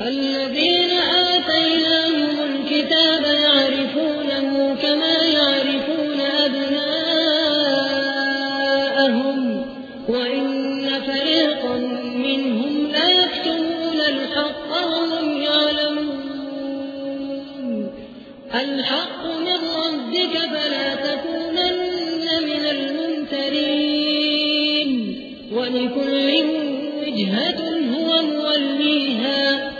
الذين آتيناهم الكتاب يعرفونه كما يعرفون أبناءهم وإن فريقا منهم ليكتمون الحق وهم يعلمون. الحق من ربك فلا تكونن من الممترين. ولكل وجهة هو موليها.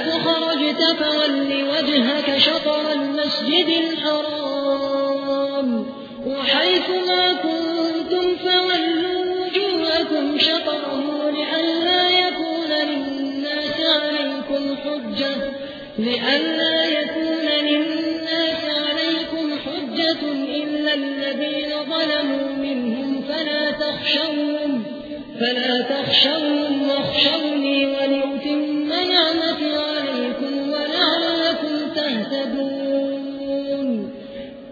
حيث خرجت فول وجهك شطر المسجد الحرام. وحيث ما كنتم فولوا وجوهكم شطره لئلا يكون للناس عليكم حجة لئلا يكون للناس عليكم حجة إلا الذين ظلموا منهم. فلا تخشوهم فلا تخشوهم واخشوني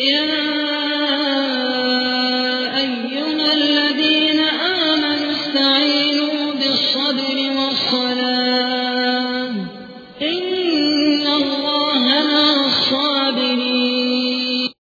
إن